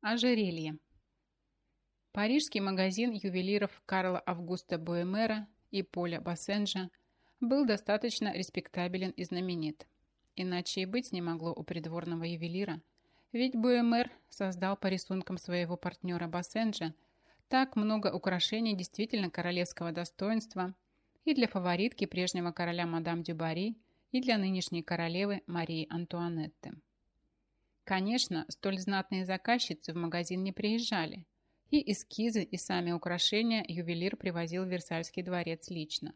Ожерелье. Парижский магазин ювелиров Карла Августа Буэмера и Поля Бассенджа был достаточно респектабелен и знаменит. Иначе и быть не могло у придворного ювелира, ведь Буэмер создал по рисункам своего партнера Бассенджа так много украшений действительно королевского достоинства и для фаворитки прежнего короля мадам Дюбари, и для нынешней королевы Марии Антуанетты. Конечно, столь знатные заказчицы в магазин не приезжали, и эскизы, и сами украшения ювелир привозил в Версальский дворец лично.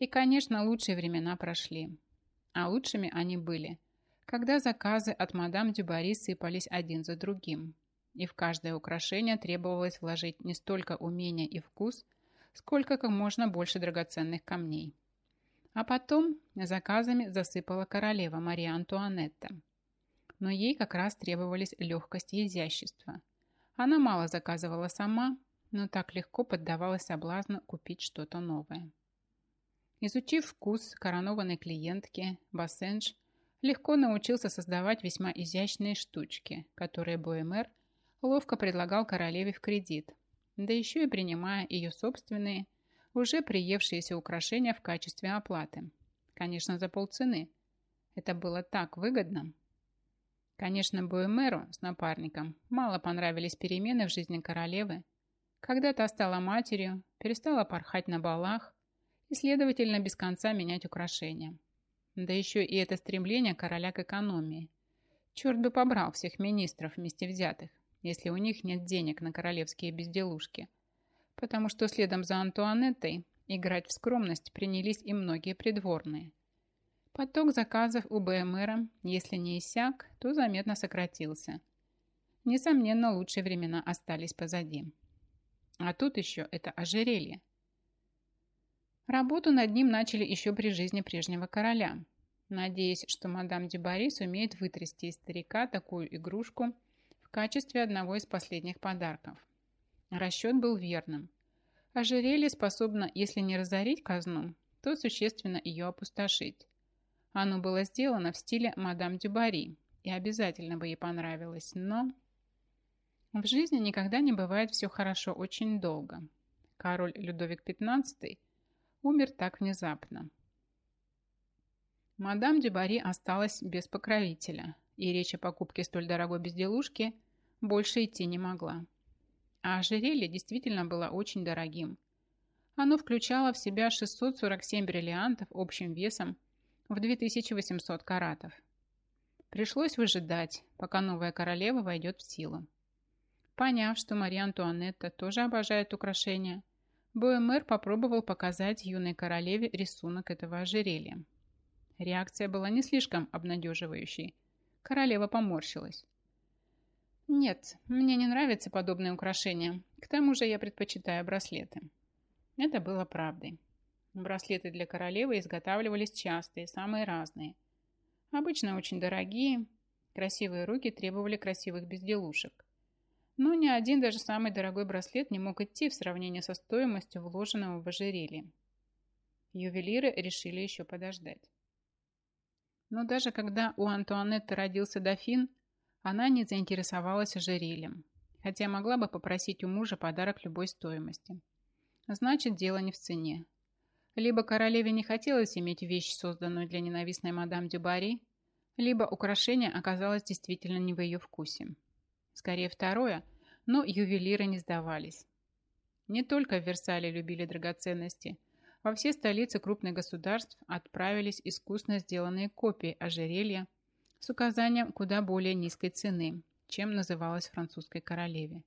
И, конечно, лучшие времена прошли. А лучшими они были, когда заказы от мадам Дюбари сыпались один за другим. И в каждое украшение требовалось вложить не столько умения и вкус, сколько как можно больше драгоценных камней. А потом заказами засыпала королева Мария Антуанетта. Но ей как раз требовались легкость и изящество. Она мало заказывала сама, но так легко поддавалась соблазну купить что-то новое. Изучив вкус коронованной клиентки, Бассендж легко научился создавать весьма изящные штучки, которые Боэмер ловко предлагал королеве в кредит, да еще и принимая ее собственные, уже приевшиеся украшения в качестве оплаты. Конечно, за полцены. Это было так выгодно. Конечно, Буэмеру с напарником мало понравились перемены в жизни королевы. Когда та стала матерью, перестала порхать на балах и, следовательно, без конца менять украшения. Да еще и это стремление короля к экономии. Черт бы побрал всех министров вместе взятых, если у них нет денег на королевские безделушки. Потому что следом за Антуанеттой играть в скромность принялись и многие придворные – Поток заказов у БМРа, если не иссяк, то заметно сократился. Несомненно, лучшие времена остались позади. А тут еще это ожерелье. Работу над ним начали еще при жизни прежнего короля, надеясь, что мадам Дюбари сумеет вытрясти из старика такую игрушку в качестве одного из последних подарков. Расчет был верным. Ожерелье способно, если не разорить казну, то существенно ее опустошить. Оно было сделано в стиле мадам Дюбари и обязательно бы ей понравилось, но... В жизни никогда не бывает все хорошо очень долго. Король Людовик XV умер так внезапно. Мадам Дюбари осталась без покровителя, и речь о покупке столь дорогой безделушки больше идти не могла. А ожерелье действительно было очень дорогим. Оно включало в себя 647 бриллиантов общим весом в 2800 каратов. Пришлось выжидать, пока новая королева войдет в силу. Поняв, что Мария Антуанетта тоже обожает украшения, Боэмер попробовал показать юной королеве рисунок этого ожерелья. Реакция была не слишком обнадеживающей. Королева поморщилась. «Нет, мне не нравятся подобные украшения. К тому же я предпочитаю браслеты». Это было правдой. Браслеты для королевы изготавливались часто и самые разные. Обычно очень дорогие, красивые руки требовали красивых безделушек. Но ни один даже самый дорогой браслет не мог идти в сравнении со стоимостью вложенного в ожерелье. Ювелиры решили еще подождать. Но даже когда у Антуанетты родился дофин, она не заинтересовалась ожерельем, хотя могла бы попросить у мужа подарок любой стоимости. Значит, дело не в цене, либо королеве не хотелось иметь вещь, созданную для ненавистной мадам Дюбари, либо украшение оказалось действительно не в ее вкусе. Скорее второе, но ювелиры не сдавались. Не только в Версале любили драгоценности. Во все столицы крупных государств отправились искусно сделанные копии ожерелья с указанием куда более низкой цены, чем называлось французской королеве.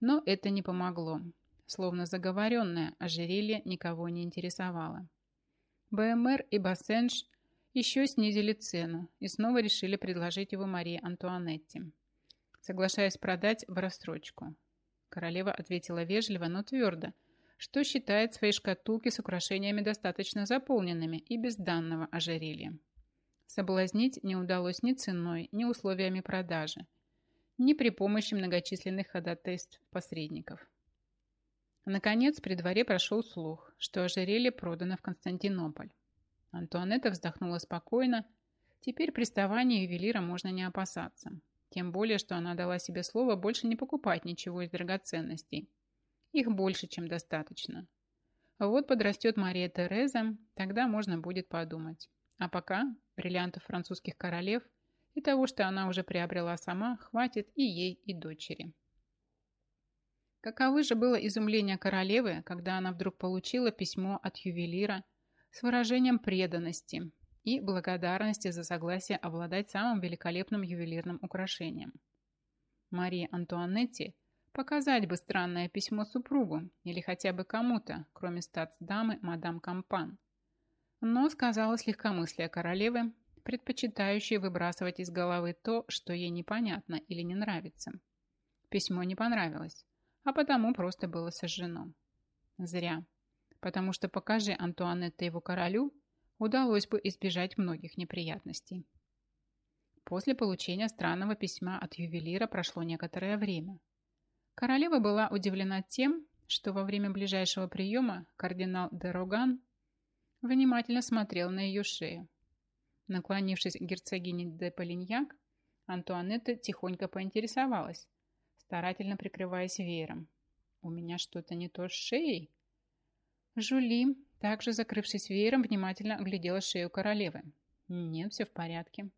Но это не помогло. Словно заговоренное, ожерелье никого не интересовало. БМР и Бассенж еще снизили цену и снова решили предложить его Марии Антуанетте, соглашаясь продать в рассрочку. Королева ответила вежливо, но твердо, что считает свои шкатулки с украшениями достаточно заполненными и без данного ожерелья. Соблазнить не удалось ни ценой, ни условиями продажи, ни при помощи многочисленных ходатайств посредников. Наконец, при дворе прошел слух, что ожерелье продано в Константинополь. Антуанетта вздохнула спокойно. Теперь приставания ювелира можно не опасаться. Тем более, что она дала себе слово больше не покупать ничего из драгоценностей. Их больше, чем достаточно. Вот подрастет Мария Тереза, тогда можно будет подумать. А пока бриллиантов французских королев и того, что она уже приобрела сама, хватит и ей, и дочери. Каковы же было изумление королевы, когда она вдруг получила письмо от ювелира с выражением преданности и благодарности за согласие обладать самым великолепным ювелирным украшением. Марии Антуанетти показать бы странное письмо супругу или хотя бы кому-то, кроме статс-дамы мадам Кампан. Но сказалось легкомыслие королевы, предпочитающей выбрасывать из головы то, что ей непонятно или не нравится. Письмо не понравилось а потому просто было сожжено. Зря, потому что покажи Антуанетта его королю, удалось бы избежать многих неприятностей. После получения странного письма от ювелира прошло некоторое время. Королева была удивлена тем, что во время ближайшего приема кардинал де Роган внимательно смотрел на ее шею. Наклонившись к герцогине де Полиньяк, Антуанетта тихонько поинтересовалась, старательно прикрываясь веером. «У меня что-то не то с шеей?» Жули, также закрывшись веером, внимательно оглядела шею королевы. «Нет, все в порядке».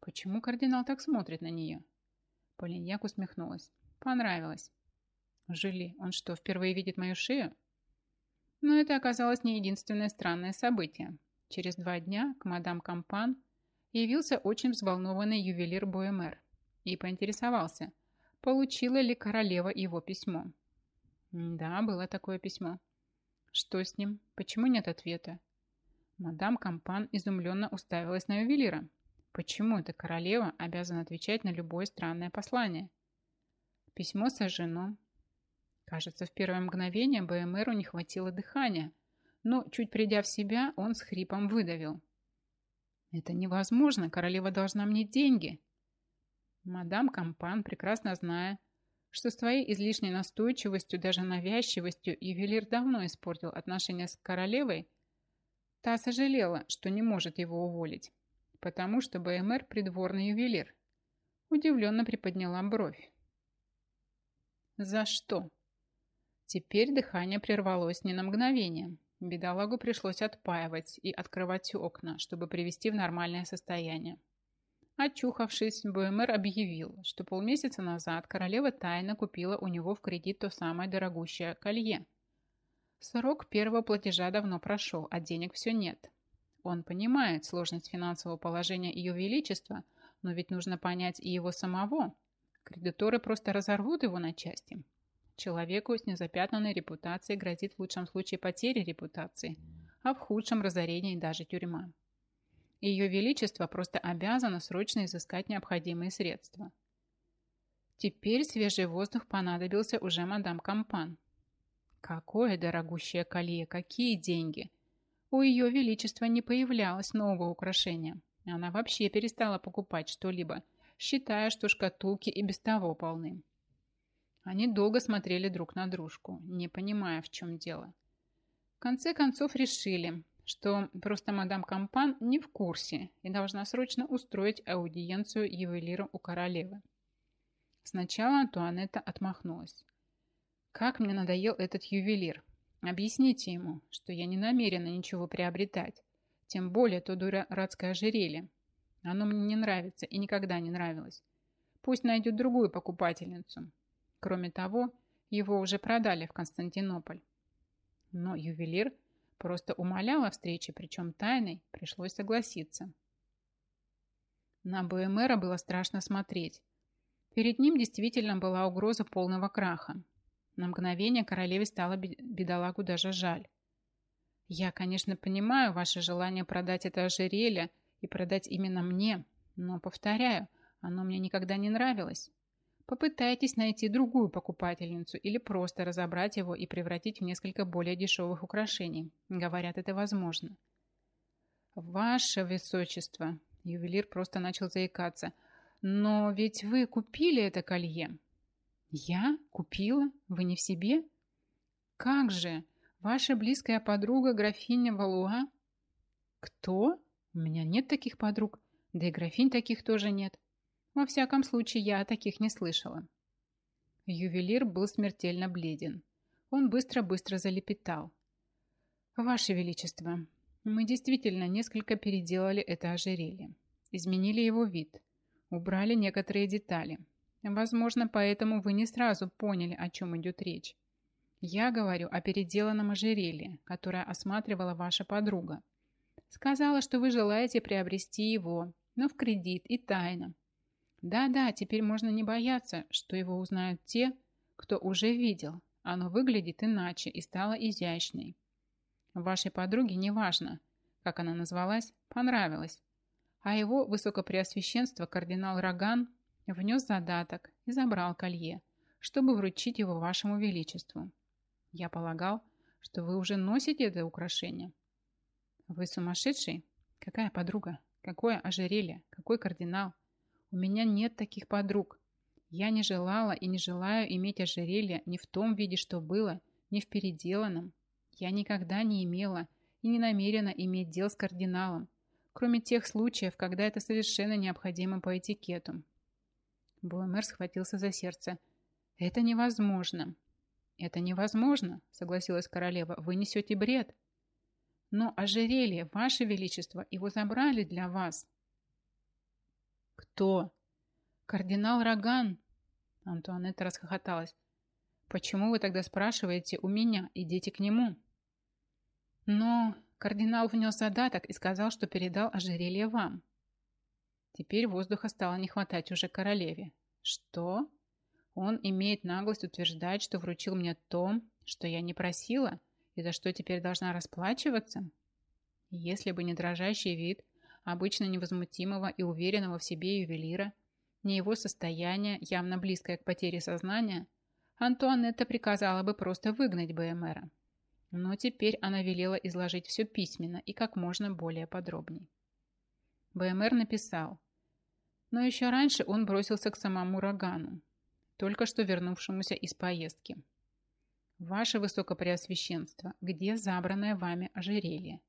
«Почему кардинал так смотрит на нее?» Полиньяк усмехнулась. «Понравилось». «Жили, он что, впервые видит мою шею?» Но это оказалось не единственное странное событие. Через два дня к мадам Кампан явился очень взволнованный ювелир Боемер и поинтересовался, получила ли королева его письмо. Да, было такое письмо. Что с ним? Почему нет ответа? Мадам Кампан изумленно уставилась на ювелира. Почему эта королева обязана отвечать на любое странное послание? Письмо сожжено. Кажется, в первое мгновение БМРу не хватило дыхания, но, чуть придя в себя, он с хрипом выдавил. «Это невозможно, королева должна мне деньги». Мадам Кампан, прекрасно зная, что с твоей излишней настойчивостью, даже навязчивостью, ювелир давно испортил отношения с королевой, та сожалела, что не может его уволить, потому что БМР придворный ювелир. Удивленно приподняла бровь. За что? Теперь дыхание прервалось не на мгновение. Бедолагу пришлось отпаивать и открывать окна, чтобы привести в нормальное состояние. Очухавшись, БМР объявил, что полмесяца назад королева тайно купила у него в кредит то самое дорогущее колье. Срок первого платежа давно прошел, а денег все нет. Он понимает сложность финансового положения Ее Величества, но ведь нужно понять и его самого. Кредиторы просто разорвут его на части. Человеку с незапятнанной репутацией грозит в лучшем случае потеря репутации, а в худшем разорение и даже тюрьма. Ее Величество просто обязано срочно изыскать необходимые средства. Теперь свежий воздух понадобился уже мадам Кампан. Какое дорогущее колье, какие деньги! У Ее Величества не появлялось нового украшения. Она вообще перестала покупать что-либо, считая, что шкатулки и без того полны. Они долго смотрели друг на дружку, не понимая, в чем дело. В конце концов решили, что просто мадам Кампан не в курсе и должна срочно устроить аудиенцию ювелиру у королевы. Сначала Антуанетта отмахнулась. «Как мне надоел этот ювелир! Объясните ему, что я не намерена ничего приобретать, тем более то дурацкое ожерелье. Оно мне не нравится и никогда не нравилось. Пусть найдет другую покупательницу. Кроме того, его уже продали в Константинополь». Но ювелир – Просто умоляла о встрече, причем тайной, пришлось согласиться. На БМРа было страшно смотреть. Перед ним действительно была угроза полного краха. На мгновение королеве стало бедолагу даже жаль. Я, конечно, понимаю ваше желание продать это ожерелье и продать именно мне, но, повторяю, оно мне никогда не нравилось. Попытайтесь найти другую покупательницу или просто разобрать его и превратить в несколько более дешевых украшений. Говорят, это возможно. Ваше Высочество, ювелир просто начал заикаться, но ведь вы купили это колье. Я? Купила? Вы не в себе? Как же? Ваша близкая подруга графиня Валуа? Кто? У меня нет таких подруг, да и графинь таких тоже нет. Во всяком случае, я о таких не слышала. Ювелир был смертельно бледен. Он быстро-быстро залепетал. «Ваше Величество, мы действительно несколько переделали это ожерелье. Изменили его вид. Убрали некоторые детали. Возможно, поэтому вы не сразу поняли, о чем идет речь. Я говорю о переделанном ожерелье, которое осматривала ваша подруга. Сказала, что вы желаете приобрести его, но в кредит и тайно. Да-да, теперь можно не бояться, что его узнают те, кто уже видел. Оно выглядит иначе и стало изящной. Вашей подруге не важно, как она назвалась, понравилось. А его высокопреосвященство кардинал Роган внес задаток и забрал колье, чтобы вручить его вашему величеству. Я полагал, что вы уже носите это украшение. Вы сумасшедший? Какая подруга? Какое ожерелье? Какой кардинал? У меня нет таких подруг. Я не желала и не желаю иметь ожерелье ни в том виде, что было, ни в переделанном. Я никогда не имела и не намерена иметь дел с кардиналом, кроме тех случаев, когда это совершенно необходимо по этикету. Буэмер схватился за сердце. «Это невозможно!» «Это невозможно!» — согласилась королева. «Вы несете бред!» «Но ожерелье, ваше величество, его забрали для вас!» «Кто?» «Кардинал Роган!» Антуанетта расхохоталась. «Почему вы тогда спрашиваете у меня? Идите к нему!» «Но кардинал внес задаток и сказал, что передал ожерелье вам». Теперь воздуха стало не хватать уже королеве. «Что?» Он имеет наглость утверждать, что вручил мне то, что я не просила, и за что теперь должна расплачиваться? Если бы не дрожащий вид обычно невозмутимого и уверенного в себе ювелира, не его состояние, явно близкое к потере сознания, Антуанетта приказала бы просто выгнать БМРа. Но теперь она велела изложить все письменно и как можно более подробней. БМР написал, но еще раньше он бросился к самому Рогану, только что вернувшемуся из поездки. «Ваше Высокопреосвященство, где забранное вами ожерелье?»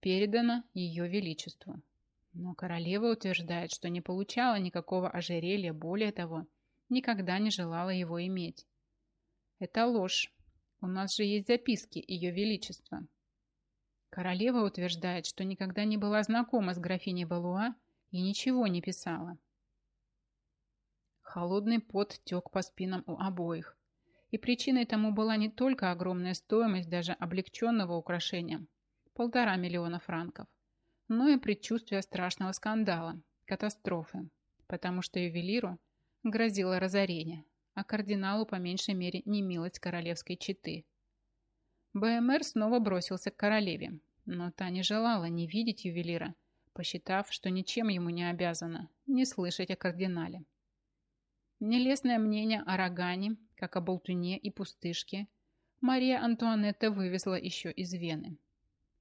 «Передано Ее Величеству». Но королева утверждает, что не получала никакого ожерелья, более того, никогда не желала его иметь. Это ложь. У нас же есть записки Ее Величества. Королева утверждает, что никогда не была знакома с графиней Валуа и ничего не писала. Холодный пот тек по спинам у обоих. И причиной тому была не только огромная стоимость даже облегченного украшения – полтора миллиона франков, но и предчувствие страшного скандала, катастрофы, потому что ювелиру грозило разорение, а кардиналу по меньшей мере не милость королевской четы. БМР снова бросился к королеве, но та не желала не видеть ювелира, посчитав, что ничем ему не обязана, не слышать о кардинале. Нелестное мнение о Рогане, как о болтуне и пустышке, Мария Антуанетта вывезла еще из Вены.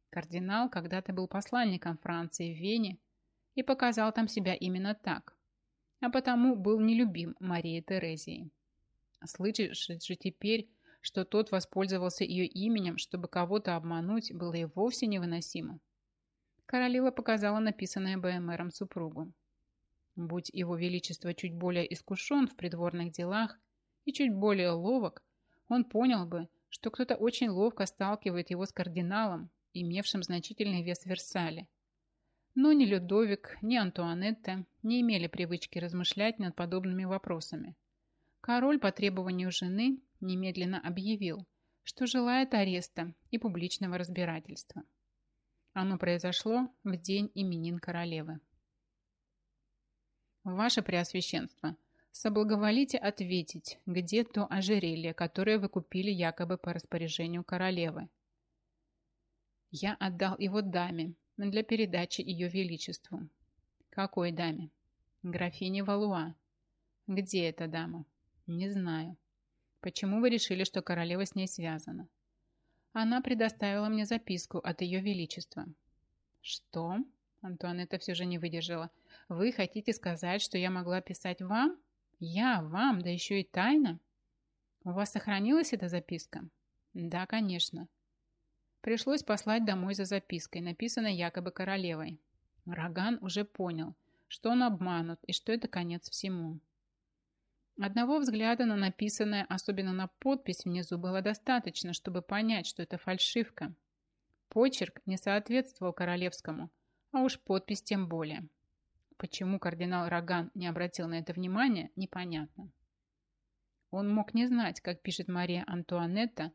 Кардинал когда-то был посланником Франции в Вене и показал там себя именно так, а потому был нелюбим Марией Терезией. Слышишь же теперь, что тот воспользовался ее именем, чтобы кого-то обмануть, было и вовсе невыносимо. Королева показала написанное БМРом супругу. Будь его величество чуть более искушен в придворных делах и чуть более ловок, он понял бы, что кто-то очень ловко сталкивает его с кардиналом, имевшим значительный вес в Версале. Но ни Людовик, ни Антуанетта не имели привычки размышлять над подобными вопросами. Король по требованию жены немедленно объявил, что желает ареста и публичного разбирательства. Оно произошло в день именин королевы. «Ваше Преосвященство, соблаговолите ответить, где то ожерелье, которое вы купили якобы по распоряжению королевы?» «Я отдал его даме для передачи ее величеству». «Какой даме?» «Графине Валуа». «Где эта дама?» «Не знаю». «Почему вы решили, что королева с ней связана?» «Она предоставила мне записку от ее величества». «Что?» Антуанетта все же не выдержала. Вы хотите сказать, что я могла писать вам? Я вам, да еще и тайно? У вас сохранилась эта записка? Да, конечно. Пришлось послать домой за запиской, написанной якобы королевой. Роган уже понял, что он обманут и что это конец всему. Одного взгляда на написанное, особенно на подпись внизу, было достаточно, чтобы понять, что это фальшивка. Почерк не соответствовал королевскому, а уж подпись тем более. Почему кардинал Роган не обратил на это внимания, непонятно. Он мог не знать, как пишет Мария Антуанетта,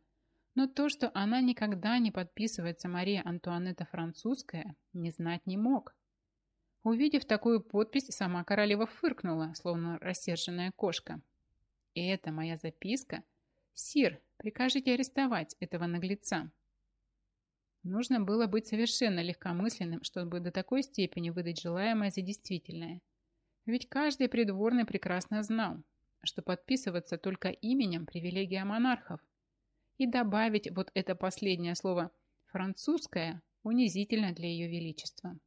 но то, что она никогда не подписывается Мария Антуанетта французская, не знать не мог. Увидев такую подпись, сама королева фыркнула, словно рассерженная кошка. «И это моя записка? Сир, прикажите арестовать этого наглеца». Нужно было быть совершенно легкомысленным, чтобы до такой степени выдать желаемое за действительное. Ведь каждый придворный прекрасно знал, что подписываться только именем – привилегия монархов. И добавить вот это последнее слово «французское» унизительно для ее величества.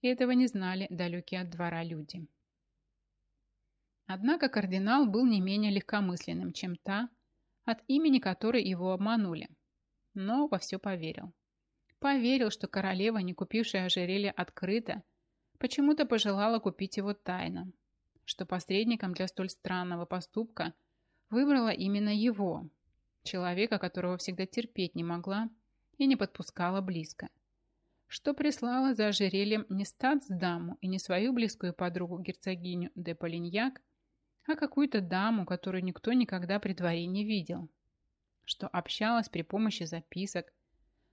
И этого не знали далекие от двора люди. Однако кардинал был не менее легкомысленным, чем та, от имени которой его обманули, но во все поверил. Поверил, что королева, не купившая ожерелье открыто, почему-то пожелала купить его тайно, что посредником для столь странного поступка выбрала именно его, человека, которого всегда терпеть не могла и не подпускала близко, что прислала за ожерельем не статсдаму и не свою близкую подругу герцогиню де Полиньяк, а какую-то даму, которую никто никогда при дворе не видел, что общалась при помощи записок,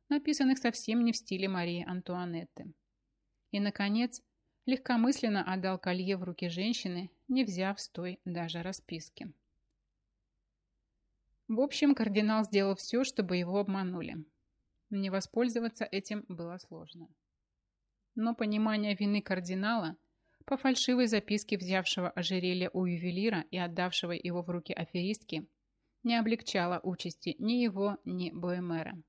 написанных совсем не в стиле Марии Антуанетты. И, наконец, легкомысленно отдал колье в руки женщины, не взяв с той даже расписки. В общем, кардинал сделал все, чтобы его обманули. Не воспользоваться этим было сложно. Но понимание вины кардинала по фальшивой записке взявшего ожерелье у ювелира и отдавшего его в руки аферистки не облегчало участи ни его, ни Боэмера.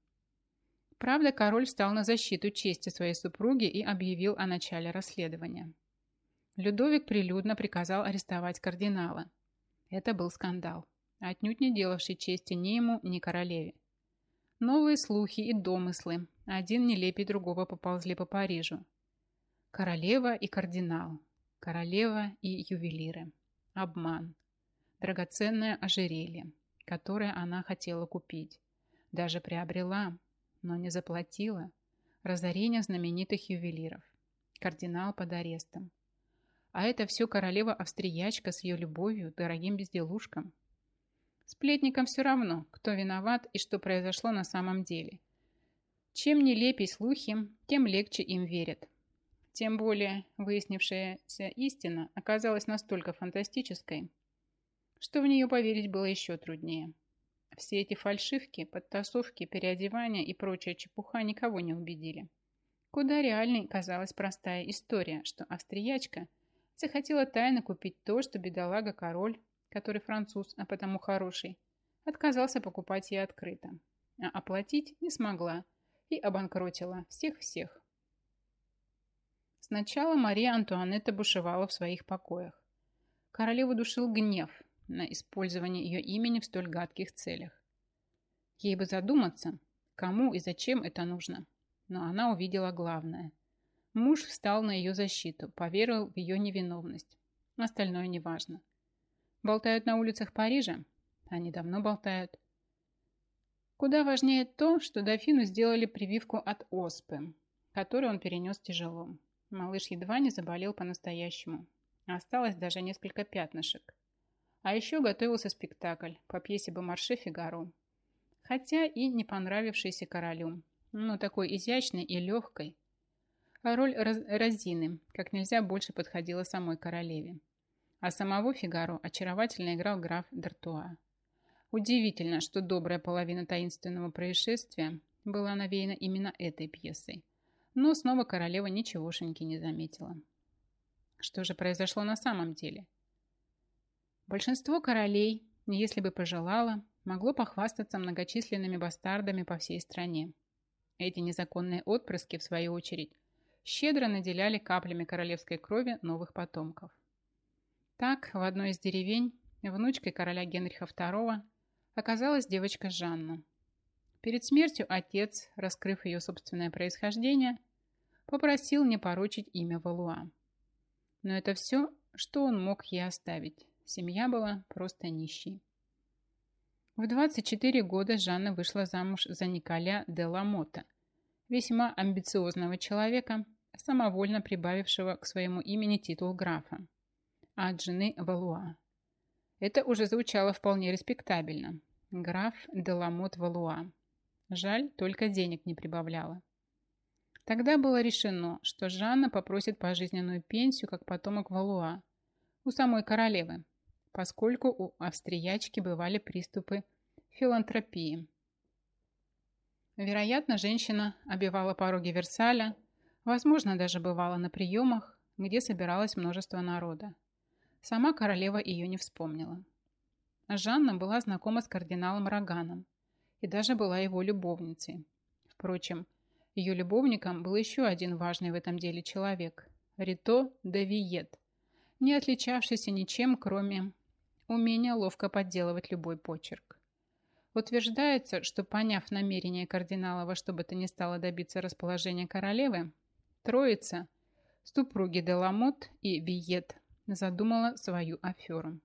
Правда, король встал на защиту чести своей супруги и объявил о начале расследования. Людовик прилюдно приказал арестовать кардинала. Это был скандал, отнюдь не делавший чести ни ему, ни королеве. Новые слухи и домыслы, один нелепей другого поползли по Парижу. Королева и кардинал, королева и ювелиры, обман, драгоценное ожерелье, которое она хотела купить, даже приобрела, но не заплатила. Разорение знаменитых ювелиров. Кардинал под арестом. А это все королева-австриячка с ее любовью, дорогим безделушкам. Сплетникам все равно, кто виноват и что произошло на самом деле. Чем нелепей слухи, тем легче им верят. Тем более выяснившаяся истина оказалась настолько фантастической, что в нее поверить было еще труднее. Все эти фальшивки, подтасовки, переодевания и прочая чепуха никого не убедили. Куда реальней казалась простая история, что австриячка захотела тайно купить то, что бедолага-король, который француз, а потому хороший, отказался покупать ей открыто, а оплатить не смогла и обанкротила всех-всех. Сначала Мария Антуанетта бушевала в своих покоях. Королеву душил гнев, на использование ее имени в столь гадких целях. Ей бы задуматься, кому и зачем это нужно. Но она увидела главное. Муж встал на ее защиту, поверил в ее невиновность. Остальное неважно. Болтают на улицах Парижа? Они давно болтают. Куда важнее то, что дофину сделали прививку от оспы, которую он перенес тяжело. Малыш едва не заболел по-настоящему. Осталось даже несколько пятнышек. А еще готовился спектакль по пьесе Бомарше «Фигаро». Хотя и не понравившийся королю, но такой изящной и легкой. А роль Розины как нельзя больше подходила самой королеве. А самого Фигаро очаровательно играл граф Д'Артуа. Удивительно, что добрая половина таинственного происшествия была навеяна именно этой пьесой. Но снова королева ничегошеньки не заметила. Что же произошло на самом деле? Большинство королей, если бы пожелало, могло похвастаться многочисленными бастардами по всей стране. Эти незаконные отпрыски, в свою очередь, щедро наделяли каплями королевской крови новых потомков. Так, в одной из деревень внучкой короля Генриха II оказалась девочка Жанна. Перед смертью отец, раскрыв ее собственное происхождение, попросил не порочить имя Валуа. Но это все, что он мог ей оставить. Семья была просто нищей. В 24 года Жанна вышла замуж за Николя де Ламота, весьма амбициозного человека, самовольно прибавившего к своему имени титул графа, от жены Валуа. Это уже звучало вполне респектабельно. Граф де Ламот Валуа. Жаль, только денег не прибавляла. Тогда было решено, что Жанна попросит пожизненную пенсию как потомок Валуа у самой королевы, поскольку у австриячки бывали приступы филантропии. Вероятно, женщина обивала пороги Версаля, возможно, даже бывала на приемах, где собиралось множество народа. Сама королева ее не вспомнила. Жанна была знакома с кардиналом Роганом и даже была его любовницей. Впрочем, ее любовником был еще один важный в этом деле человек – Рито де Виет, не отличавшийся ничем, кроме умения ловко подделывать любой почерк. Утверждается, что, поняв намерение кардинала во что бы то ни стало добиться расположения королевы, троица, супруги Деламот и Виет, задумала свою аферу.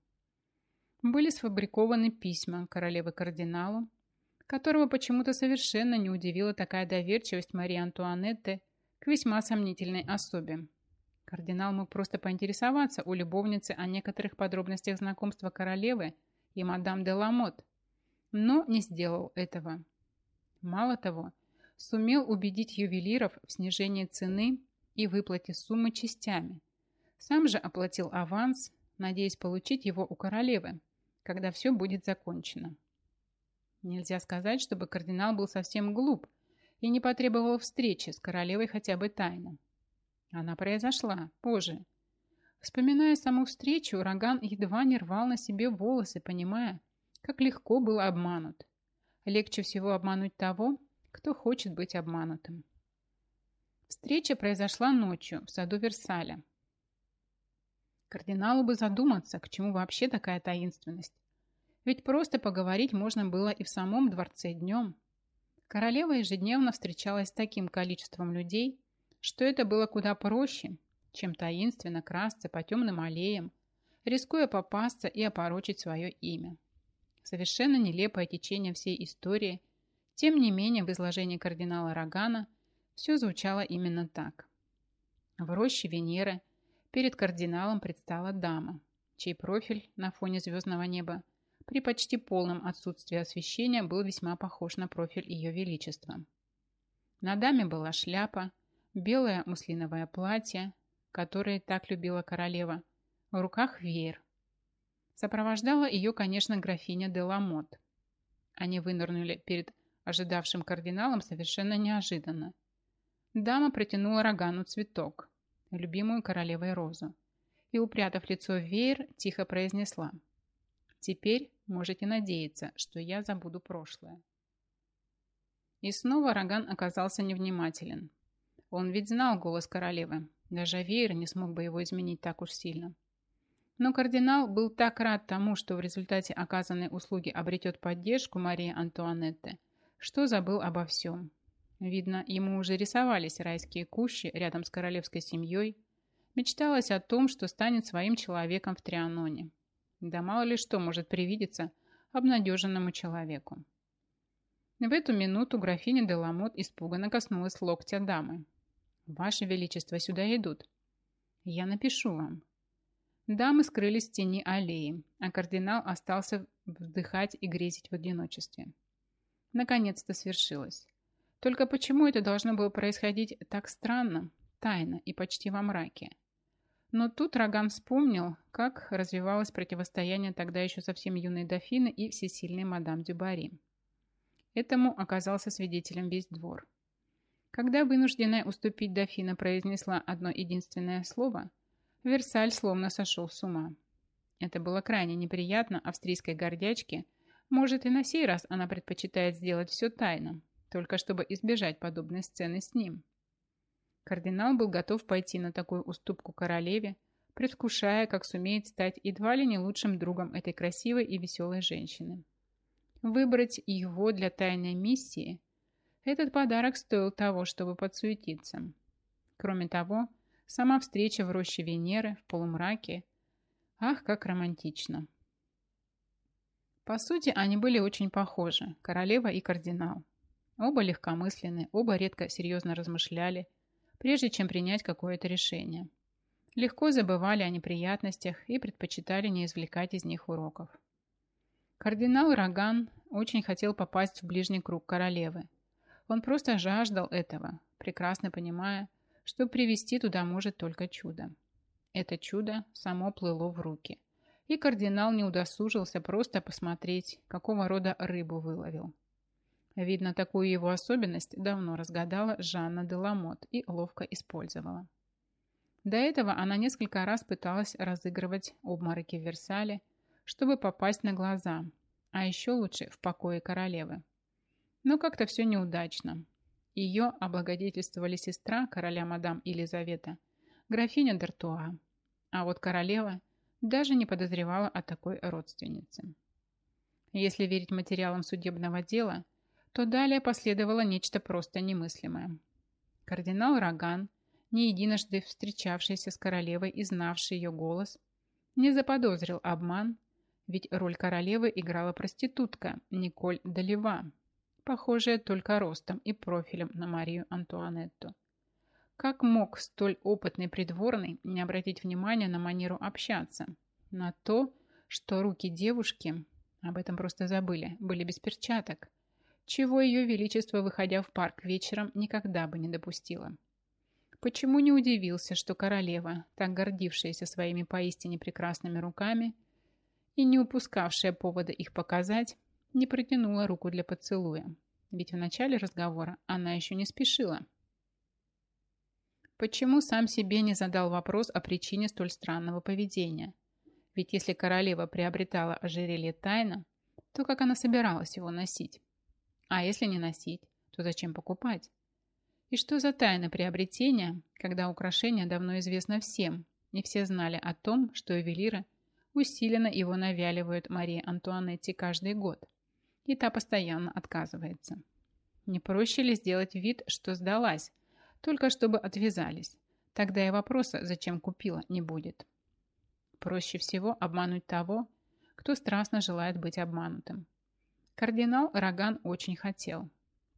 Были сфабрикованы письма королевы кардиналу, которого почему-то совершенно не удивила такая доверчивость Марии Антуанетты к весьма сомнительной особе. Кардинал мог просто поинтересоваться у любовницы о некоторых подробностях знакомства королевы и мадам де Ламот, но не сделал этого. Мало того, сумел убедить ювелиров в снижении цены и выплате суммы частями. Сам же оплатил аванс, надеясь получить его у королевы, когда все будет закончено. Нельзя сказать, чтобы кардинал был совсем глуп и не потребовал встречи с королевой хотя бы тайно. Она произошла позже. Вспоминая саму встречу, ураган едва не рвал на себе волосы, понимая, как легко был обманут. Легче всего обмануть того, кто хочет быть обманутым. Встреча произошла ночью в саду Версаля. Кардиналу бы задуматься, к чему вообще такая таинственность. Ведь просто поговорить можно было и в самом дворце днем. Королева ежедневно встречалась с таким количеством людей, что это было куда проще, чем таинственно красться по темным аллеям, рискуя попасться и опорочить свое имя. Совершенно нелепое течение всей истории, тем не менее в изложении кардинала Рогана все звучало именно так. В роще Венеры перед кардиналом предстала дама, чей профиль на фоне звездного неба при почти полном отсутствии освещения был весьма похож на профиль Ее Величества. На даме была шляпа, белое муслиновое платье, которое так любила королева, в руках веер. Сопровождала ее, конечно, графиня де Ламот. Они вынырнули перед ожидавшим кардиналом совершенно неожиданно. Дама протянула Рогану цветок, любимую королевой розу, и, упрятав лицо в веер, тихо произнесла – Теперь можете надеяться, что я забуду прошлое. И снова Роган оказался невнимателен. Он ведь знал голос королевы. Даже Веер не смог бы его изменить так уж сильно. Но кардинал был так рад тому, что в результате оказанной услуги обретет поддержку Марии Антуанетты, что забыл обо всем. Видно, ему уже рисовались райские кущи рядом с королевской семьей. Мечталось о том, что станет своим человеком в Трианоне. Да мало ли что может привидеться обнадеженному человеку. В эту минуту графиня Деламот испуганно коснулась локтя дамы. «Ваше Величество, сюда идут». «Я напишу вам». Дамы скрылись в тени аллеи, а кардинал остался вдыхать и грезить в одиночестве. Наконец-то свершилось. Только почему это должно было происходить так странно, тайно и почти во мраке? Но тут Роган вспомнил, как развивалось противостояние тогда еще совсем юной дофины и всесильной мадам Дюбари. Этому оказался свидетелем весь двор. Когда вынужденная уступить дофина произнесла одно единственное слово, Версаль словно сошел с ума. Это было крайне неприятно австрийской гордячке. Может, и на сей раз она предпочитает сделать все тайно, только чтобы избежать подобной сцены с ним. Кардинал был готов пойти на такую уступку королеве, предвкушая, как сумеет стать едва ли не лучшим другом этой красивой и веселой женщины. Выбрать его для тайной миссии – этот подарок стоил того, чтобы подсуетиться. Кроме того, Сама встреча в роще Венеры, в полумраке. Ах, как романтично. По сути, они были очень похожи, королева и кардинал. Оба легкомысленны, оба редко серьезно размышляли, прежде чем принять какое-то решение. Легко забывали о неприятностях и предпочитали не извлекать из них уроков. Кардинал Роган очень хотел попасть в ближний круг королевы. Он просто жаждал этого, прекрасно понимая, что привести туда может только чудо. Это чудо само плыло в руки. И кардинал не удосужился просто посмотреть, какого рода рыбу выловил. Видно, такую его особенность давно разгадала Жанна де Ламот и ловко использовала. До этого она несколько раз пыталась разыгрывать обмороки в Версале, чтобы попасть на глаза, а еще лучше в покое королевы. Но как-то все неудачно. Ее облагодетельствовали сестра короля мадам Елизавета, графиня Д'Артуа, а вот королева даже не подозревала о такой родственнице. Если верить материалам судебного дела, то далее последовало нечто просто немыслимое. Кардинал Роган – не единожды встречавшийся с королевой и знавший ее голос, не заподозрил обман, ведь роль королевы играла проститутка Николь Долева, похожая только ростом и профилем на Марию Антуанетту. Как мог столь опытный придворный не обратить внимания на манеру общаться, на то, что руки девушки, об этом просто забыли, были без перчаток, чего ее величество, выходя в парк вечером, никогда бы не допустило. Почему не удивился, что королева, так гордившаяся своими поистине прекрасными руками и не упускавшая повода их показать, не протянула руку для поцелуя? Ведь в начале разговора она еще не спешила. Почему сам себе не задал вопрос о причине столь странного поведения? Ведь если королева приобретала ожерелье тайно, то как она собиралась его носить? А если не носить, то зачем покупать? И что за тайна приобретения, когда украшение давно известно всем, и все знали о том, что ювелиры усиленно его навяливают Марии Антуанетте каждый год, и та постоянно отказывается. Не проще ли сделать вид, что сдалась, только чтобы отвязались? Тогда и вопроса, зачем купила, не будет. Проще всего обмануть того, кто страстно желает быть обманутым. Кардинал Роган очень хотел.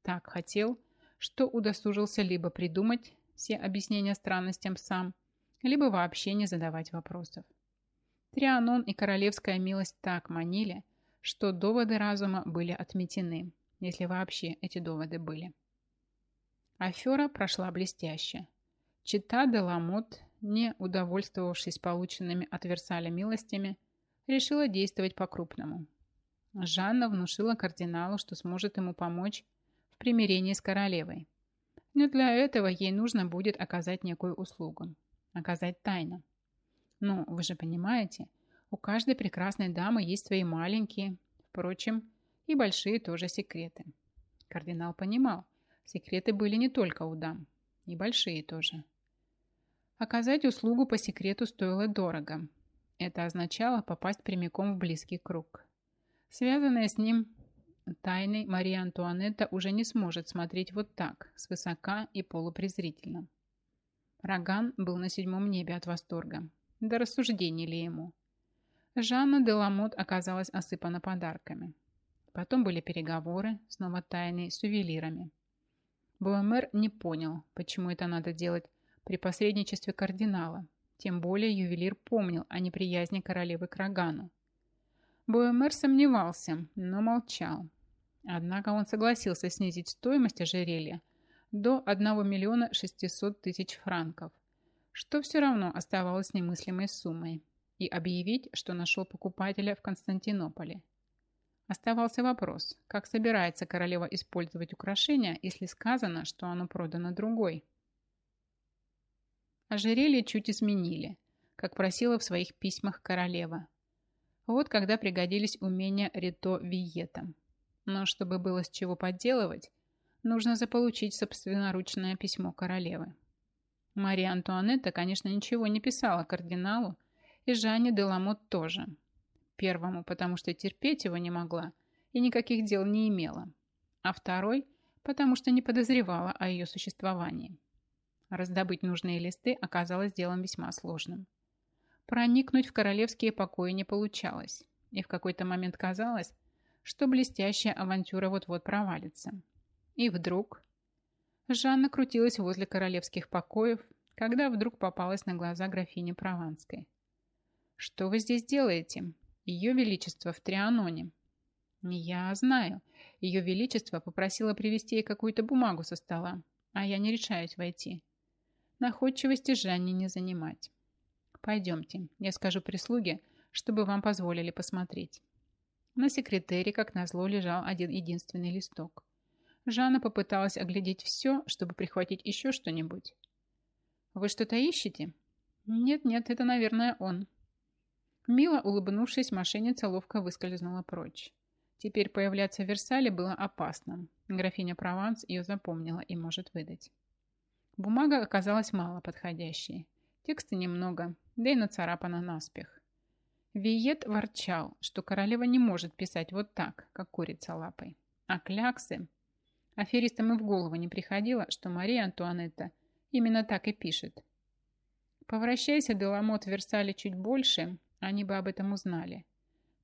Так хотел, что удосужился либо придумать все объяснения странностям сам, либо вообще не задавать вопросов. Трианон и королевская милость так манили, что доводы разума были отметены, если вообще эти доводы были. Афера прошла блестяще. Чита де Ламот, не удовольствовавшись полученными от Версаля милостями, решила действовать по-крупному. Жанна внушила кардиналу, что сможет ему помочь примирении с королевой. Но для этого ей нужно будет оказать некую услугу. Оказать тайну. Ну, вы же понимаете, у каждой прекрасной дамы есть свои маленькие, впрочем, и большие тоже секреты. Кардинал понимал, секреты были не только у дам, и большие тоже. Оказать услугу по секрету стоило дорого. Это означало попасть прямиком в близкий круг. Связанное с ним Тайной Мария Антуанетта уже не сможет смотреть вот так, свысока и полупрезрительно. Роган был на седьмом небе от восторга. Да рассуждений ли ему? Жанна де Ламот оказалась осыпана подарками. Потом были переговоры, снова тайные, с ювелирами. Буэмер не понял, почему это надо делать при посредничестве кардинала. Тем более ювелир помнил о неприязни королевы к Рогану. Буэмер сомневался, но молчал. Однако он согласился снизить стоимость ожерелья до 1 миллиона 600 тысяч франков, что все равно оставалось немыслимой суммой, и объявить, что нашел покупателя в Константинополе. Оставался вопрос, как собирается королева использовать украшение, если сказано, что оно продано другой. Ожерелье чуть изменили, как просила в своих письмах королева. Вот когда пригодились умения Рито Виета. Но чтобы было с чего подделывать, нужно заполучить собственноручное письмо королевы. Мария Антуанетта, конечно, ничего не писала кардиналу, и Жанне де Ламот тоже. Первому, потому что терпеть его не могла и никаких дел не имела, а второй, потому что не подозревала о ее существовании. Раздобыть нужные листы оказалось делом весьма сложным. Проникнуть в королевские покои не получалось, и в какой-то момент казалось, что блестящая авантюра вот-вот провалится. И вдруг... Жанна крутилась возле королевских покоев, когда вдруг попалась на глаза графине Прованской. «Что вы здесь делаете? Ее Величество в Трианоне». «Я знаю. Ее Величество попросило привезти ей какую-то бумагу со стола, а я не решаюсь войти. Находчивости Жанне не занимать. Пойдемте, я скажу прислуге, чтобы вам позволили посмотреть». На секретере, как назло, лежал один единственный листок. Жанна попыталась оглядеть все, чтобы прихватить еще что-нибудь. «Вы что-то ищете?» «Нет-нет, это, наверное, он». Мило улыбнувшись, мошенница ловко выскользнула прочь. Теперь появляться в Версале было опасно. Графиня Прованс ее запомнила и может выдать. Бумага оказалась мало подходящей. Текста немного, да и нацарапана наспех. Виет ворчал, что королева не может писать вот так, как курица лапой. А кляксы... Аферистам и в голову не приходило, что Мария Антуанетта именно так и пишет. Повращайся Деламот в Версале чуть больше, они бы об этом узнали.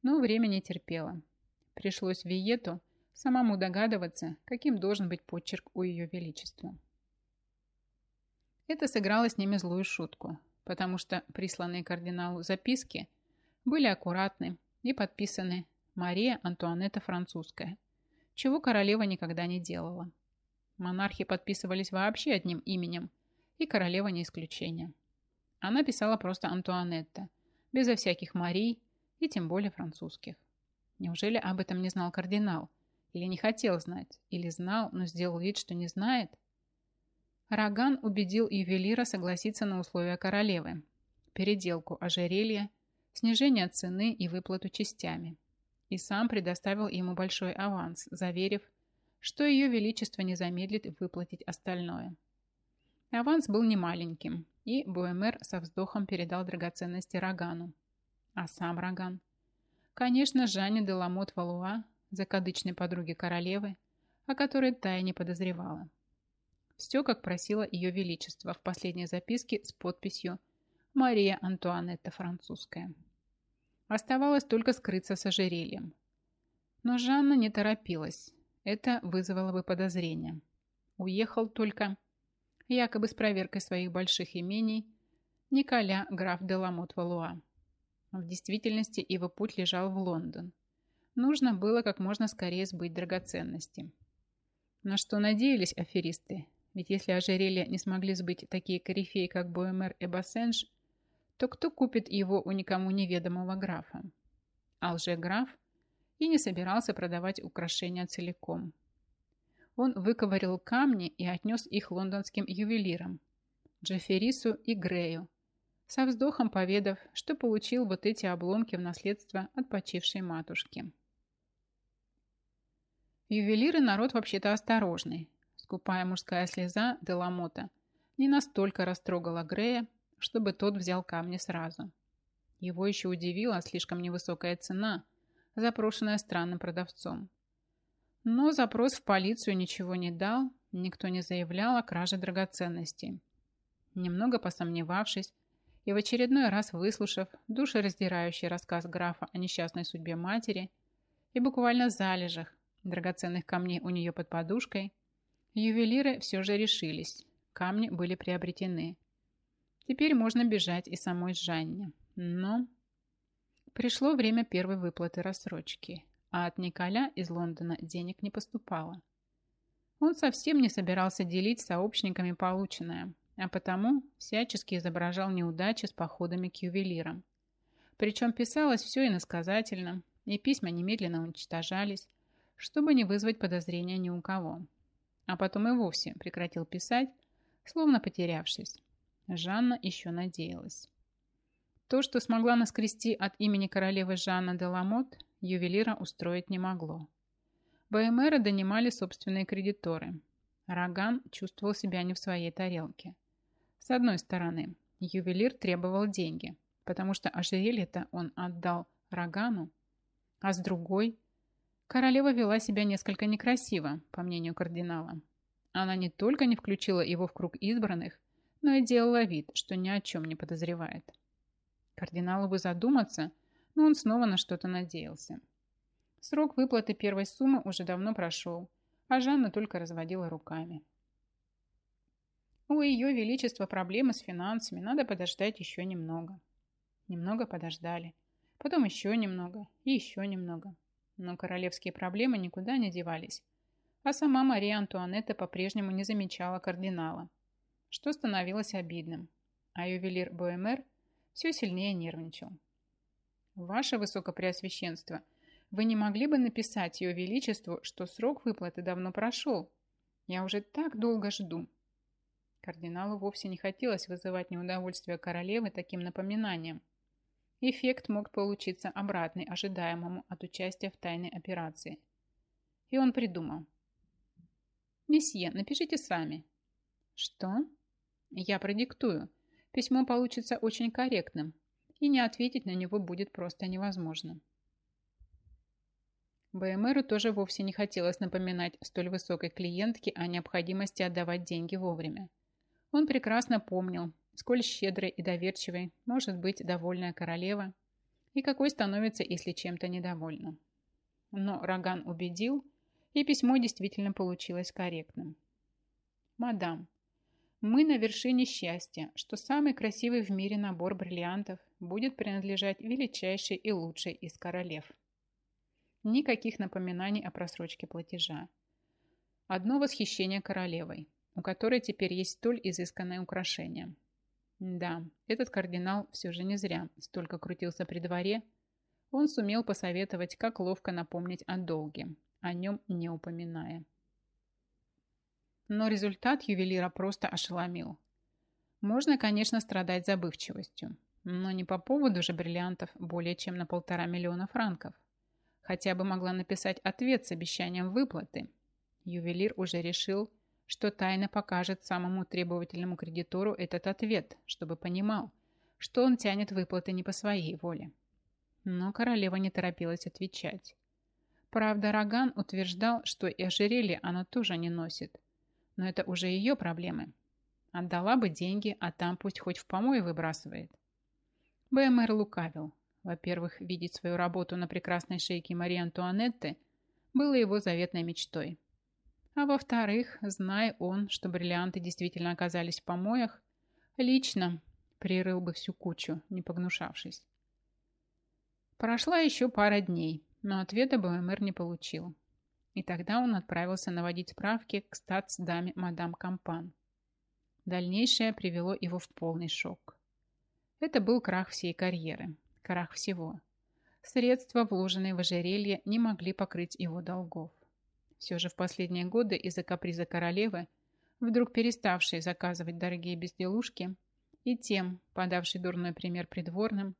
Но время не терпело. Пришлось Виету самому догадываться, каким должен быть почерк у Ее Величества. Это сыграло с ними злую шутку, потому что присланные кардиналу записки – были аккуратны и подписаны Мария Антуанетта Французская, чего королева никогда не делала. Монархи подписывались вообще одним именем, и королева не исключение. Она писала просто Антуанетта, безо всяких Марий и тем более французских. Неужели об этом не знал кардинал? Или не хотел знать? Или знал, но сделал вид, что не знает? Роган убедил ювелира согласиться на условия королевы. Переделку ожерелья снижение цены и выплату частями. И сам предоставил ему большой аванс, заверив, что ее величество не замедлит выплатить остальное. Аванс был немаленьким, и Буэмер со вздохом передал драгоценности Рогану. А сам Роган? Конечно, Жанне де Ламот Валуа, закадычной подруге королевы, о которой Тая не подозревала. Все, как просила ее величество в последней записке с подписью «Мария Антуанетта Французская». Оставалось только скрыться с ожерельем. Но Жанна не торопилась. Это вызвало бы подозрения. Уехал только, якобы с проверкой своих больших имений, Николя граф де Ламот Валуа. В действительности его путь лежал в Лондон. Нужно было как можно скорее сбыть драгоценности. На что надеялись аферисты? Ведь если ожерелье не смогли сбыть такие корифеи, как Боемер и Бассенж, то кто купит его у никому неведомого графа? А лже-граф и не собирался продавать украшения целиком. Он выковырил камни и отнес их лондонским ювелирам, Джефферису и Грею, со вздохом поведав, что получил вот эти обломки в наследство от почившей матушки. Ювелиры народ вообще-то осторожный. Скупая мужская слеза Деламота не настолько растрогала Грея, чтобы тот взял камни сразу. Его еще удивила слишком невысокая цена, запрошенная странным продавцом. Но запрос в полицию ничего не дал, никто не заявлял о краже драгоценностей. Немного посомневавшись и в очередной раз выслушав душераздирающий рассказ графа о несчастной судьбе матери и буквально залежах драгоценных камней у нее под подушкой, ювелиры все же решились, камни были приобретены – Теперь можно бежать и самой Жанне. Но пришло время первой выплаты рассрочки, а от Николя из Лондона денег не поступало. Он совсем не собирался делить сообщниками полученное, а потому всячески изображал неудачи с походами к ювелирам. Причем писалось все иносказательно, и письма немедленно уничтожались, чтобы не вызвать подозрения ни у кого. А потом и вовсе прекратил писать, словно потерявшись. Жанна еще надеялась. То, что смогла наскрести от имени королевы Жанна де Ламот, ювелира устроить не могло. БМР донимали собственные кредиторы. Роган чувствовал себя не в своей тарелке. С одной стороны, ювелир требовал деньги, потому что ожерелье-то он отдал Рогану, а с другой, королева вела себя несколько некрасиво, по мнению кардинала. Она не только не включила его в круг избранных, но и делала вид, что ни о чем не подозревает. Кардиналу бы задуматься, но он снова на что-то надеялся. Срок выплаты первой суммы уже давно прошел, а Жанна только разводила руками. У Ее Величества проблемы с финансами, надо подождать еще немного. Немного подождали, потом еще немного и еще немного. Но королевские проблемы никуда не девались, а сама Мария Антуанетта по-прежнему не замечала кардинала, что становилось обидным, а ювелир БМР все сильнее нервничал. «Ваше Высокопреосвященство, вы не могли бы написать Ее Величеству, что срок выплаты давно прошел? Я уже так долго жду». Кардиналу вовсе не хотелось вызывать неудовольствие королевы таким напоминанием. Эффект мог получиться обратный ожидаемому от участия в тайной операции. И он придумал. «Месье, напишите сами». «Что?» «Я продиктую. Письмо получится очень корректным, и не ответить на него будет просто невозможно». БМРу тоже вовсе не хотелось напоминать столь высокой клиентке о необходимости отдавать деньги вовремя. Он прекрасно помнил, сколь щедрой и доверчивой может быть довольная королева и какой становится, если чем-то недовольна. Но Роган убедил, и письмо действительно получилось корректным. «Мадам, мы на вершине счастья, что самый красивый в мире набор бриллиантов будет принадлежать величайшей и лучшей из королев. Никаких напоминаний о просрочке платежа. Одно восхищение королевой у которой теперь есть столь изысканное украшение. Да, этот кардинал все же не зря столько крутился при дворе. Он сумел посоветовать, как ловко напомнить о долге, о нем не упоминая. Но результат ювелира просто ошеломил. Можно, конечно, страдать забывчивостью, но не по поводу же бриллиантов более чем на полтора миллиона франков. Хотя бы могла написать ответ с обещанием выплаты. Ювелир уже решил, что тайно покажет самому требовательному кредитору этот ответ, чтобы понимал, что он тянет выплаты не по своей воле. Но королева не торопилась отвечать. Правда, Роган утверждал, что и ожерелье она тоже не носит. Но это уже ее проблемы. Отдала бы деньги, а там пусть хоть в помой выбрасывает. БМР лукавил. Во-первых, видеть свою работу на прекрасной шейке Марии Антуанетты было его заветной мечтой. А во-вторых, зная он, что бриллианты действительно оказались в помоях, лично прирыл бы всю кучу, не погнушавшись. Прошла еще пара дней, но ответа БМР не получил. И тогда он отправился наводить справки к статс-даме мадам Кампан. Дальнейшее привело его в полный шок. Это был крах всей карьеры, крах всего. Средства, вложенные в ожерелье, не могли покрыть его долгов. Все же в последние годы из-за каприза королевы, вдруг переставшей заказывать дорогие безделушки, и тем, подавший дурной пример придворным,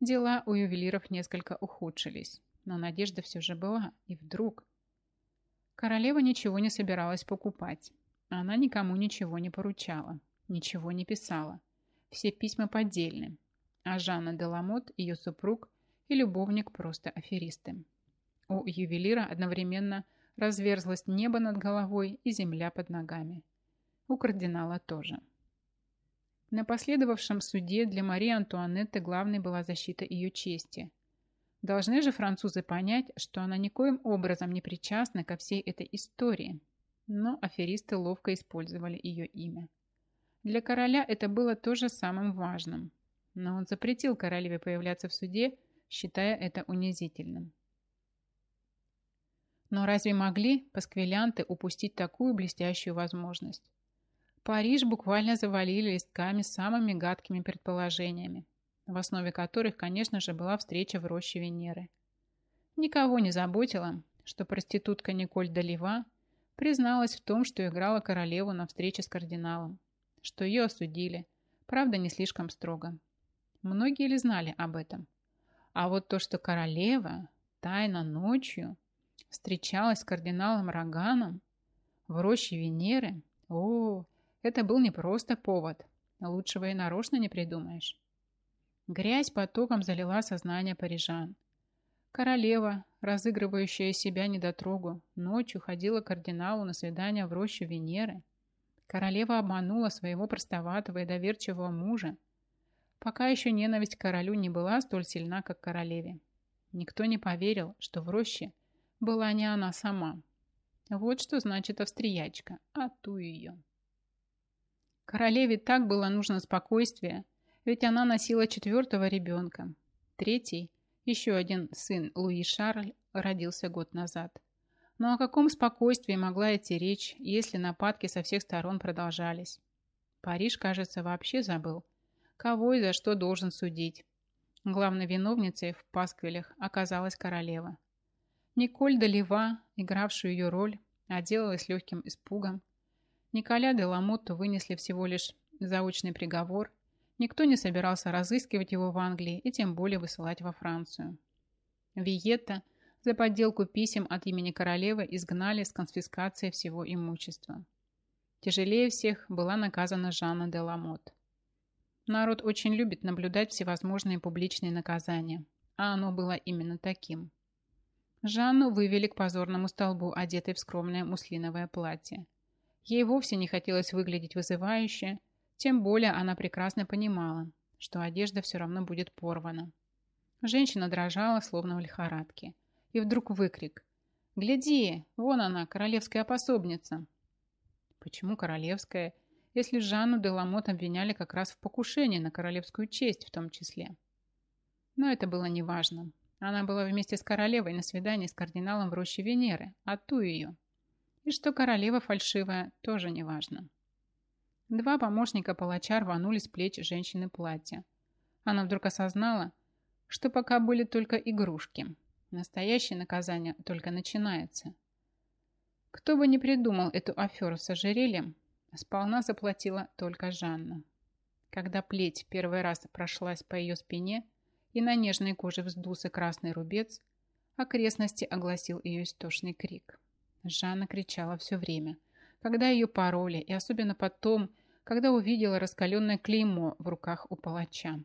дела у ювелиров несколько ухудшились. Но надежда все же была, и вдруг... Королева ничего не собиралась покупать. Она никому ничего не поручала, ничего не писала. Все письма поддельны. А Жанна Деламот, ее супруг и любовник просто аферисты. У ювелира одновременно разверзлось небо над головой и земля под ногами. У кардинала тоже. На последовавшем суде для Марии Антуанетты главной была защита ее чести. Должны же французы понять, что она никоим образом не причастна ко всей этой истории. Но аферисты ловко использовали ее имя. Для короля это было тоже самым важным. Но он запретил королеве появляться в суде, считая это унизительным. Но разве могли пасквилянты упустить такую блестящую возможность? Париж буквально завалили листками с самыми гадкими предположениями, в основе которых, конечно же, была встреча в роще Венеры. Никого не заботило, что проститутка Николь Долева призналась в том, что играла королеву на встрече с кардиналом, что ее осудили, правда, не слишком строго. Многие ли знали об этом? А вот то, что королева тайно ночью встречалась с кардиналом Роганом в роще Венеры, о, это был не просто повод, лучшего и нарочно не придумаешь. Грязь потоком залила сознание парижан. Королева, разыгрывающая себя недотрогу, ночью ходила к кардиналу на свидание в рощу Венеры. Королева обманула своего простоватого и доверчивого мужа. Пока еще ненависть к королю не была столь сильна, как королеве. Никто не поверил, что в роще была не она сама. Вот что значит австриячка, а ту ее. Королеве так было нужно спокойствие, ведь она носила четвертого ребенка. Третий, еще один сын Луи Шарль, родился год назад. Но о каком спокойствии могла идти речь, если нападки со всех сторон продолжались? Париж, кажется, вообще забыл, кого и за что должен судить. Главной виновницей в пасквилях оказалась королева. Николь де Лева, игравшую ее роль, отделалась легким испугом. Николя де Ламотту вынесли всего лишь заочный приговор. Никто не собирался разыскивать его в Англии и тем более высылать во Францию. Виетта за подделку писем от имени королевы изгнали с конфискацией всего имущества. Тяжелее всех была наказана Жанна де Ламот. Народ очень любит наблюдать всевозможные публичные наказания, а оно было именно таким. Жанну вывели к позорному столбу, одетой в скромное муслиновое платье. Ей вовсе не хотелось выглядеть вызывающе, тем более она прекрасно понимала, что одежда все равно будет порвана. Женщина дрожала, словно в лихорадке и вдруг выкрик. «Гляди, вон она, королевская пособница!» Почему королевская, если Жанну де Ламот обвиняли как раз в покушении на королевскую честь в том числе? Но это было неважно. Она была вместе с королевой на свидании с кардиналом в роще Венеры, а ту ее. И что королева фальшивая, тоже неважно. Два помощника палача рванули с плеч женщины платья. Она вдруг осознала, что пока были только игрушки, Настоящее наказание только начинается. Кто бы ни придумал эту аферу с ожерельем, сполна заплатила только Жанна. Когда плеть первый раз прошлась по ее спине и на нежной коже вздулся красный рубец, окрестности огласил ее истошный крик. Жанна кричала все время, когда ее пароли, и особенно потом, когда увидела раскаленное клеймо в руках у палача.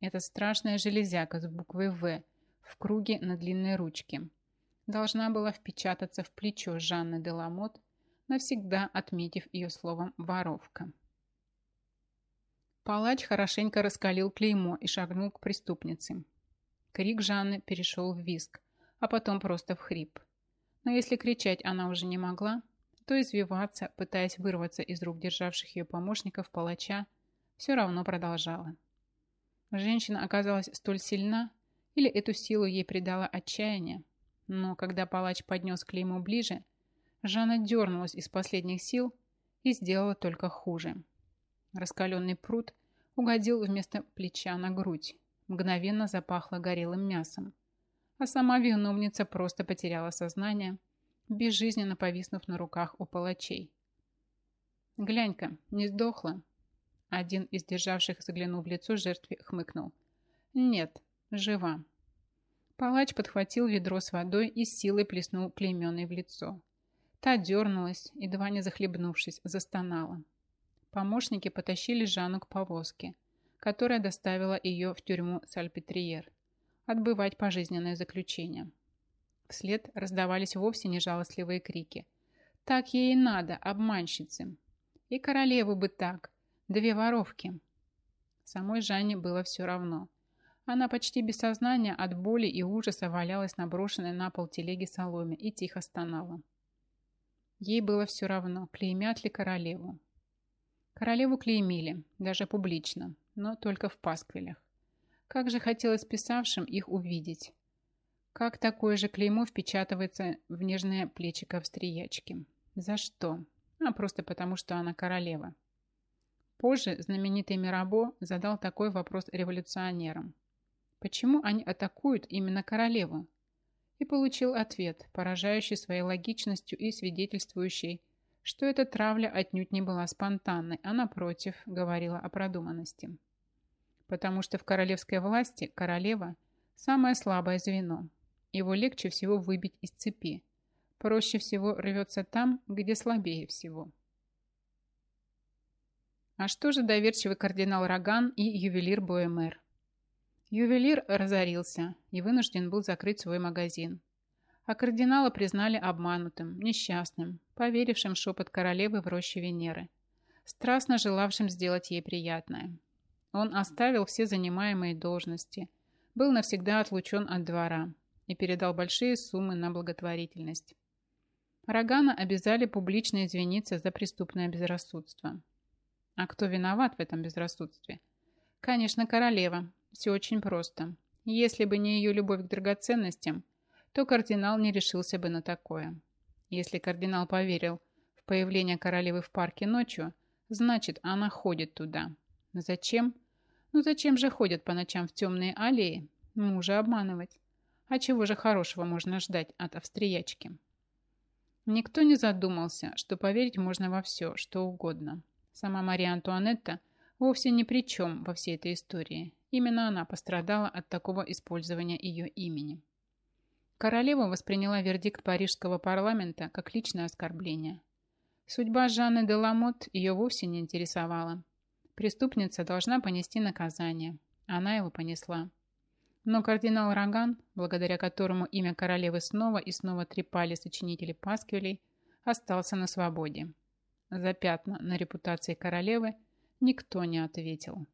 Это страшная железяка с буквой «В», в круге на длинной ручке. Должна была впечататься в плечо Жанны де Ламот, навсегда отметив ее словом «воровка». Палач хорошенько раскалил клеймо и шагнул к преступнице. Крик Жанны перешел в виск, а потом просто в хрип. Но если кричать она уже не могла, то извиваться, пытаясь вырваться из рук державших ее помощников палача, все равно продолжала. Женщина оказалась столь сильна, или эту силу ей придало отчаяние. Но когда палач поднес клейму ближе, Жанна дернулась из последних сил и сделала только хуже. Раскаленный пруд угодил вместо плеча на грудь, мгновенно запахло горелым мясом, а сама виновница просто потеряла сознание, безжизненно повиснув на руках у палачей. «Глянь-ка, не сдохла?» Один из державших, заглянув в лицо жертве, хмыкнул. «Нет, Жива. Палач подхватил ведро с водой и силой плеснул клейменной в лицо. Та дернулась, едва не захлебнувшись, застонала. Помощники потащили Жанну к повозке, которая доставила ее в тюрьму Сальпетриер, отбывать пожизненное заключение. Вслед раздавались вовсе не жалостливые крики. «Так ей и надо, обманщицы!» «И королеву бы так! Две воровки!» Самой Жанне было все равно – она почти без сознания от боли и ужаса валялась на брошенной на пол телеги соломе и тихо стонала. Ей было все равно, клеймят ли королеву. Королеву клеймили, даже публично, но только в пасквилях. Как же хотелось писавшим их увидеть. Как такое же клеймо впечатывается в нежное плечико австриячки? За что? А просто потому, что она королева. Позже знаменитый Мирабо задал такой вопрос революционерам. Почему они атакуют именно королеву? И получил ответ, поражающий своей логичностью и свидетельствующий, что эта травля отнюдь не была спонтанной, а напротив, говорила о продуманности. Потому что в королевской власти королева – самое слабое звено. Его легче всего выбить из цепи. Проще всего рвется там, где слабее всего. А что же доверчивый кардинал Роган и ювелир Боемер? Ювелир разорился и вынужден был закрыть свой магазин. А кардинала признали обманутым, несчастным, поверившим шепот королевы в роще Венеры, страстно желавшим сделать ей приятное. Он оставил все занимаемые должности, был навсегда отлучен от двора и передал большие суммы на благотворительность. Рогана обязали публично извиниться за преступное безрассудство. А кто виноват в этом безрассудстве? Конечно, королева. Все очень просто. Если бы не ее любовь к драгоценностям, то кардинал не решился бы на такое. Если кардинал поверил в появление королевы в парке ночью, значит, она ходит туда. Зачем? Ну зачем же ходят по ночам в темные аллеи? Мужа обманывать. А чего же хорошего можно ждать от австриячки? Никто не задумался, что поверить можно во все, что угодно. Сама Мария Антуанетта вовсе ни при чем во всей этой истории. Именно она пострадала от такого использования ее имени. Королева восприняла вердикт парижского парламента как личное оскорбление. Судьба Жанны де Ламот ее вовсе не интересовала. Преступница должна понести наказание. Она его понесла. Но кардинал Роган, благодаря которому имя королевы снова и снова трепали сочинители пасквилей, остался на свободе. За пятна на репутации королевы никто не ответил.